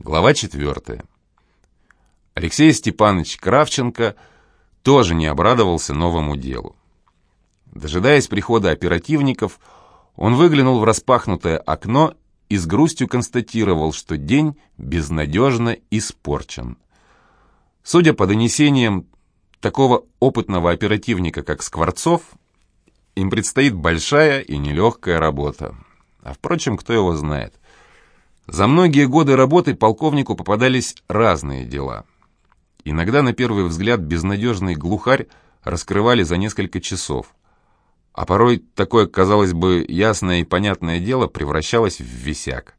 Глава четвертая. Алексей Степанович Кравченко тоже не обрадовался новому делу. Дожидаясь прихода оперативников, он выглянул в распахнутое окно и с грустью констатировал, что день безнадежно испорчен. Судя по донесениям такого опытного оперативника, как Скворцов, им предстоит большая и нелегкая работа. А впрочем, кто его знает. За многие годы работы полковнику попадались разные дела. Иногда, на первый взгляд, безнадежный глухарь раскрывали за несколько часов. А порой такое, казалось бы, ясное и понятное дело превращалось в висяк.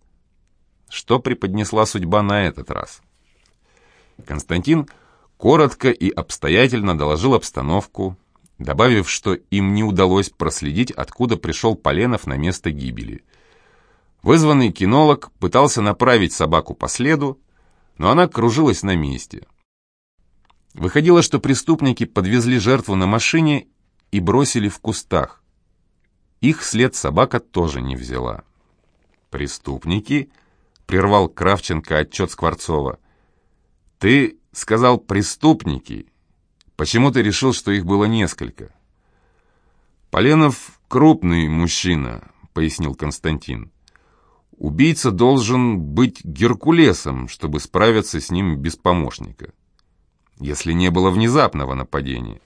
Что преподнесла судьба на этот раз? Константин коротко и обстоятельно доложил обстановку, добавив, что им не удалось проследить, откуда пришел Поленов на место гибели – Вызванный кинолог пытался направить собаку по следу, но она кружилась на месте. Выходило, что преступники подвезли жертву на машине и бросили в кустах. Их след собака тоже не взяла. «Преступники?» — прервал Кравченко отчет Скворцова. «Ты сказал «преступники». Почему ты решил, что их было несколько?» «Поленов крупный мужчина», — пояснил Константин. Убийца должен быть Геркулесом, чтобы справиться с ним без помощника. Если не было внезапного нападения.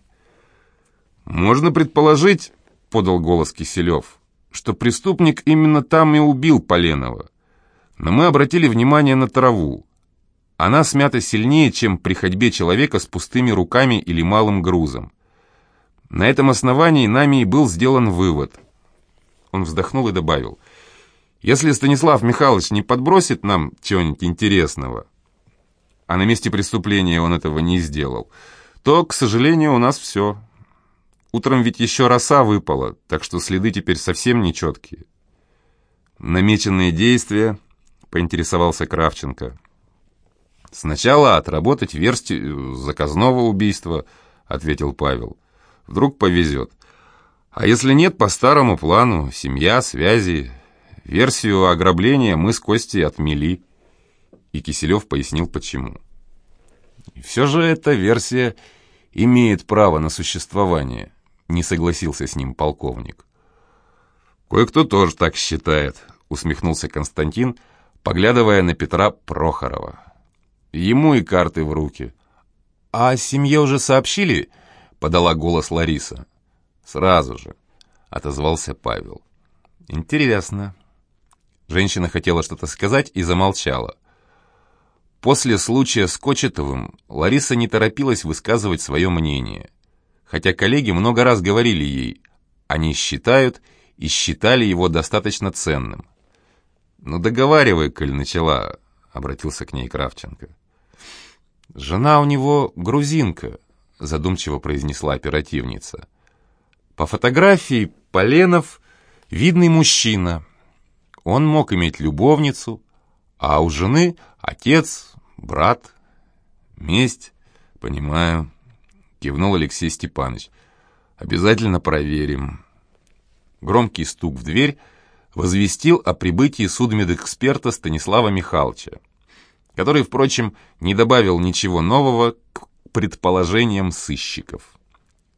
«Можно предположить, — подал голос Киселев, — что преступник именно там и убил Поленова. Но мы обратили внимание на траву. Она смята сильнее, чем при ходьбе человека с пустыми руками или малым грузом. На этом основании нами и был сделан вывод. Он вздохнул и добавил — если Станислав Михайлович не подбросит нам чего-нибудь интересного, а на месте преступления он этого не сделал, то, к сожалению, у нас все. Утром ведь еще роса выпала, так что следы теперь совсем нечеткие. Намеченные действия, поинтересовался Кравченко. Сначала отработать версию заказного убийства, ответил Павел. Вдруг повезет. А если нет, по старому плану, семья, связи, Версию ограбления мы с Костей отмели. И Киселев пояснил, почему. И все же эта версия имеет право на существование, не согласился с ним полковник. Кое-кто тоже так считает, усмехнулся Константин, поглядывая на Петра Прохорова. Ему и карты в руки. «А семье уже сообщили?» — подала голос Лариса. «Сразу же», — отозвался Павел. «Интересно. Женщина хотела что-то сказать и замолчала. После случая с Кочетовым Лариса не торопилась высказывать свое мнение. Хотя коллеги много раз говорили ей, они считают и считали его достаточно ценным. «Ну договаривай, коль начала», — обратился к ней Кравченко. «Жена у него грузинка», — задумчиво произнесла оперативница. «По фотографии Поленов видный мужчина, он мог иметь любовницу, а у жены отец, брат, месть. Понимаю, кивнул Алексей Степанович. Обязательно проверим. Громкий стук в дверь возвестил о прибытии судмедэксперта Станислава Михайловича, который, впрочем, не добавил ничего нового к предположениям сыщиков.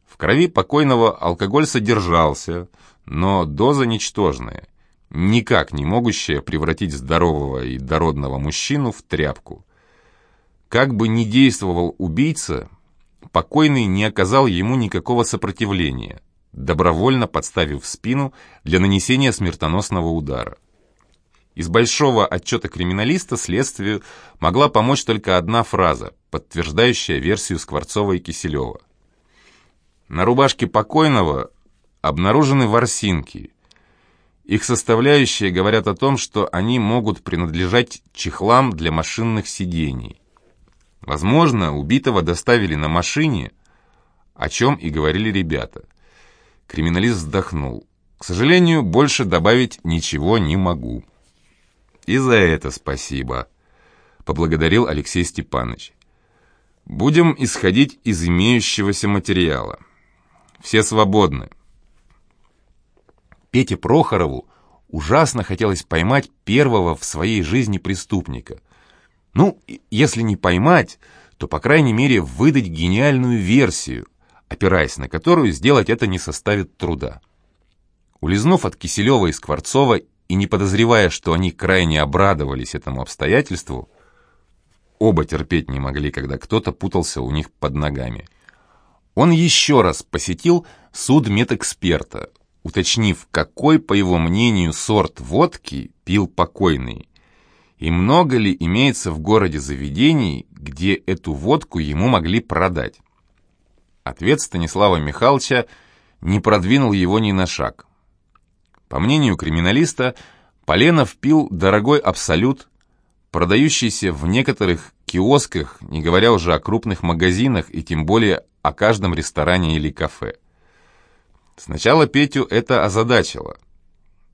В крови покойного алкоголь содержался, но доза ничтожная – никак не могущая превратить здорового и дородного мужчину в тряпку. Как бы ни действовал убийца, покойный не оказал ему никакого сопротивления, добровольно подставив спину для нанесения смертоносного удара. Из большого отчета криминалиста следствию могла помочь только одна фраза, подтверждающая версию Скворцова и Киселева. На рубашке покойного обнаружены ворсинки – их составляющие говорят о том, что они могут принадлежать чехлам для машинных сидений. Возможно, убитого доставили на машине, о чем и говорили ребята. Криминалист вздохнул. К сожалению, больше добавить ничего не могу. И за это спасибо, поблагодарил Алексей Степанович. Будем исходить из имеющегося материала. Все свободны. Пете Прохорову ужасно хотелось поймать первого в своей жизни преступника. Ну, если не поймать, то, по крайней мере, выдать гениальную версию, опираясь на которую сделать это не составит труда. Улизнув от Киселева и Скворцова и не подозревая, что они крайне обрадовались этому обстоятельству, оба терпеть не могли, когда кто-то путался у них под ногами. Он еще раз посетил суд медэксперта, уточнив, какой, по его мнению, сорт водки пил покойный, и много ли имеется в городе заведений, где эту водку ему могли продать. Ответ Станислава Михайловича не продвинул его ни на шаг. По мнению криминалиста, Поленов пил дорогой абсолют, продающийся в некоторых киосках, не говоря уже о крупных магазинах и тем более о каждом ресторане или кафе. Сначала Петю это озадачило,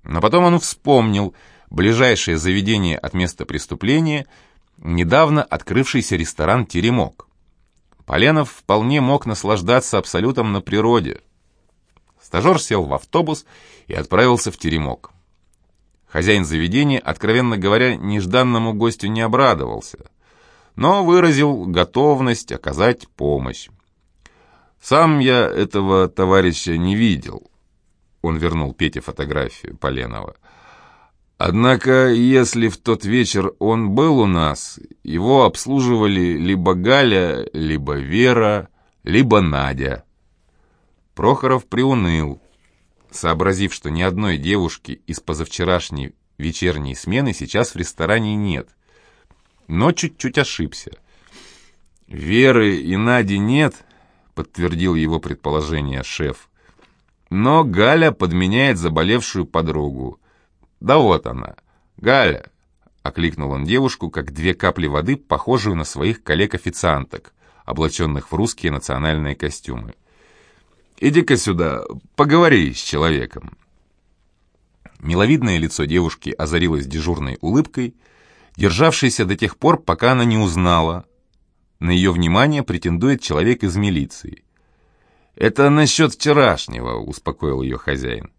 но потом он вспомнил ближайшее заведение от места преступления, недавно открывшийся ресторан «Теремок». Поленов вполне мог наслаждаться абсолютом на природе – Стажер сел в автобус и отправился в теремок. Хозяин заведения, откровенно говоря, нежданному гостю не обрадовался, но выразил готовность оказать помощь. «Сам я этого товарища не видел», — он вернул Пете фотографию Поленова. «Однако, если в тот вечер он был у нас, его обслуживали либо Галя, либо Вера, либо Надя». Прохоров приуныл, сообразив, что ни одной девушки из позавчерашней вечерней смены сейчас в ресторане нет. Но чуть-чуть ошибся. «Веры и Нади нет», — подтвердил его предположение шеф. «Но Галя подменяет заболевшую подругу. Да вот она. Галя!» — окликнул он девушку, как две капли воды, похожую на своих коллег-официанток, облаченных в русские национальные костюмы. Иди-ка сюда, поговори с человеком». Миловидное лицо девушки озарилось дежурной улыбкой, державшейся до тех пор, пока она не узнала. На ее внимание претендует человек из милиции. «Это насчет вчерашнего», — успокоил ее хозяин.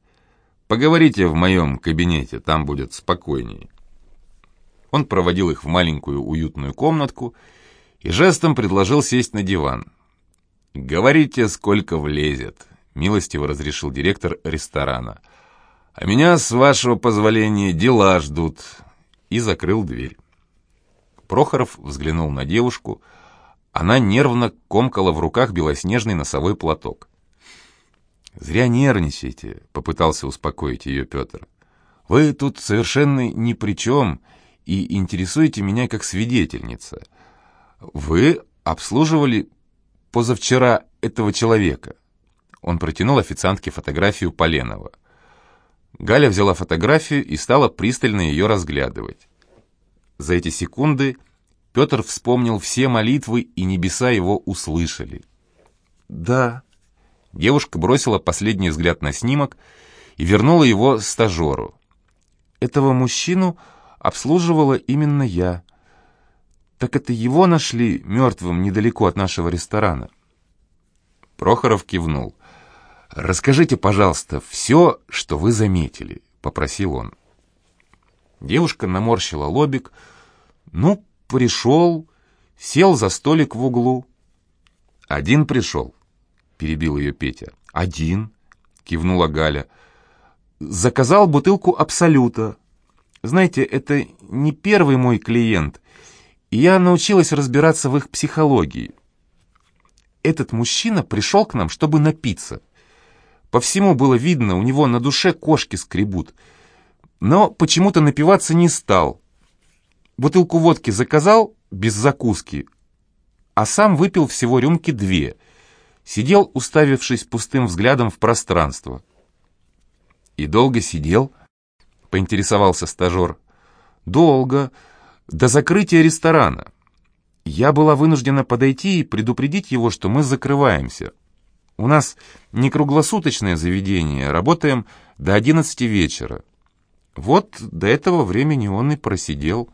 «Поговорите в моем кабинете, там будет спокойнее». Он проводил их в маленькую уютную комнатку и жестом предложил сесть на диван. «Говорите, сколько влезет», — милостиво разрешил директор ресторана. «А меня, с вашего позволения, дела ждут». И закрыл дверь. Прохоров взглянул на девушку. Она нервно комкала в руках белоснежный носовой платок. «Зря нервничаете», — попытался успокоить ее Петр. «Вы тут совершенно ни при чем и интересуете меня как свидетельница. Вы обслуживали позавчера этого человека». Он протянул официантке фотографию Поленова. Галя взяла фотографию и стала пристально ее разглядывать. За эти секунды Петр вспомнил все молитвы, и небеса его услышали. «Да». Девушка бросила последний взгляд на снимок и вернула его стажеру. «Этого мужчину обслуживала именно я. Так это его нашли мертвым недалеко от нашего ресторана. Прохоров кивнул. «Расскажите, пожалуйста, все, что вы заметили», — попросил он. Девушка наморщила лобик. «Ну, пришел, сел за столик в углу». «Один пришел», — перебил ее Петя. «Один», — кивнула Галя. «Заказал бутылку Абсолюта. Знаете, это не первый мой клиент и я научилась разбираться в их психологии. Этот мужчина пришел к нам, чтобы напиться. По всему было видно, у него на душе кошки скребут. Но почему-то напиваться не стал. Бутылку водки заказал без закуски, а сам выпил всего рюмки две. Сидел, уставившись пустым взглядом в пространство. «И долго сидел?» — поинтересовался стажер. «Долго до закрытия ресторана. Я была вынуждена подойти и предупредить его, что мы закрываемся. У нас не круглосуточное заведение, работаем до 11 вечера. Вот до этого времени он и просидел.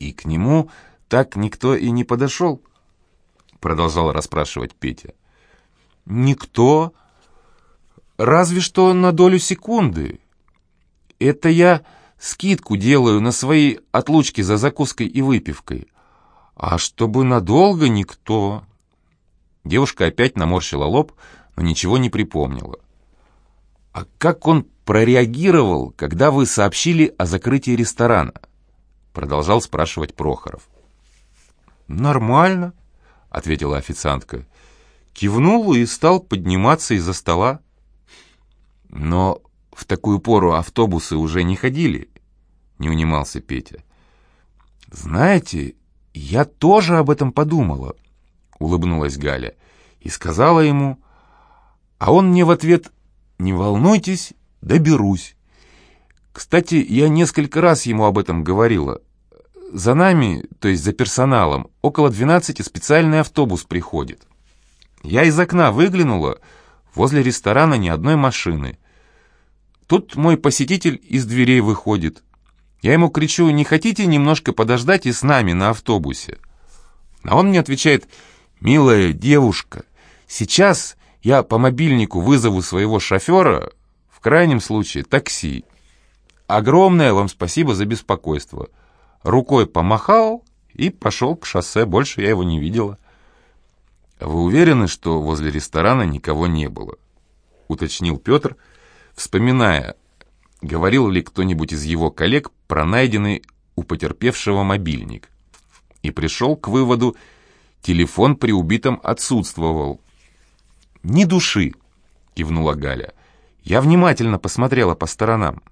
И к нему так никто и не подошел, продолжал расспрашивать Петя. Никто, разве что на долю секунды. Это я скидку делаю на свои отлучки за закуской и выпивкой. А чтобы надолго никто...» Девушка опять наморщила лоб, но ничего не припомнила. «А как он прореагировал, когда вы сообщили о закрытии ресторана?» Продолжал спрашивать Прохоров. «Нормально», — ответила официантка. Кивнул и стал подниматься из-за стола. Но в такую пору автобусы уже не ходили, не унимался Петя. «Знаете, я тоже об этом подумала», — улыбнулась Галя и сказала ему, а он мне в ответ «Не волнуйтесь, доберусь». Кстати, я несколько раз ему об этом говорила. За нами, то есть за персоналом, около 12 специальный автобус приходит. Я из окна выглянула, возле ресторана ни одной машины. Тут мой посетитель из дверей выходит. Я ему кричу, не хотите немножко подождать и с нами на автобусе? А он мне отвечает, милая девушка, сейчас я по мобильнику вызову своего шофера, в крайнем случае такси. Огромное вам спасибо за беспокойство. Рукой помахал и пошел к шоссе, больше я его не видела. «Вы уверены, что возле ресторана никого не было?» — уточнил Петр, вспоминая, говорил ли кто-нибудь из его коллег про найденный у потерпевшего мобильник. И пришел к выводу, телефон при убитом отсутствовал. «Ни души!» — кивнула Галя. «Я внимательно посмотрела по сторонам».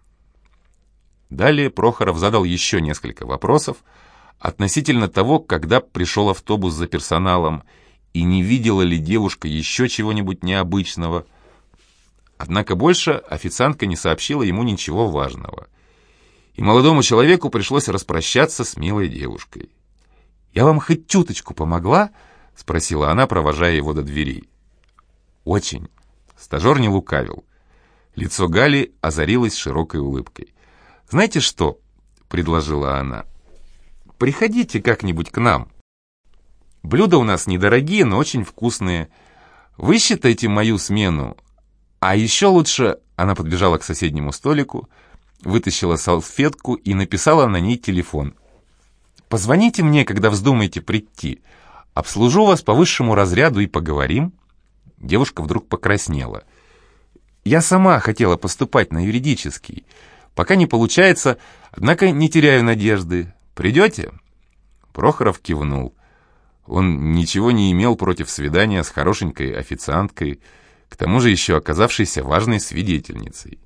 Далее Прохоров задал еще несколько вопросов относительно того, когда пришел автобус за персоналом, и не видела ли девушка еще чего-нибудь необычного. Однако больше официантка не сообщила ему ничего важного. И молодому человеку пришлось распрощаться с милой девушкой. «Я вам хоть чуточку помогла?» — спросила она, провожая его до дверей. «Очень». Стажер не лукавил. Лицо Гали озарилось широкой улыбкой. «Знаете что?» — предложила она. «Приходите как-нибудь к нам». Блюда у нас недорогие, но очень вкусные. Вы считайте мою смену. А еще лучше...» Она подбежала к соседнему столику, вытащила салфетку и написала на ней телефон. «Позвоните мне, когда вздумаете прийти. Обслужу вас по высшему разряду и поговорим». Девушка вдруг покраснела. «Я сама хотела поступать на юридический. Пока не получается, однако не теряю надежды. Придете?» Прохоров кивнул. Он ничего не имел против свидания с хорошенькой официанткой, к тому же еще оказавшейся важной свидетельницей.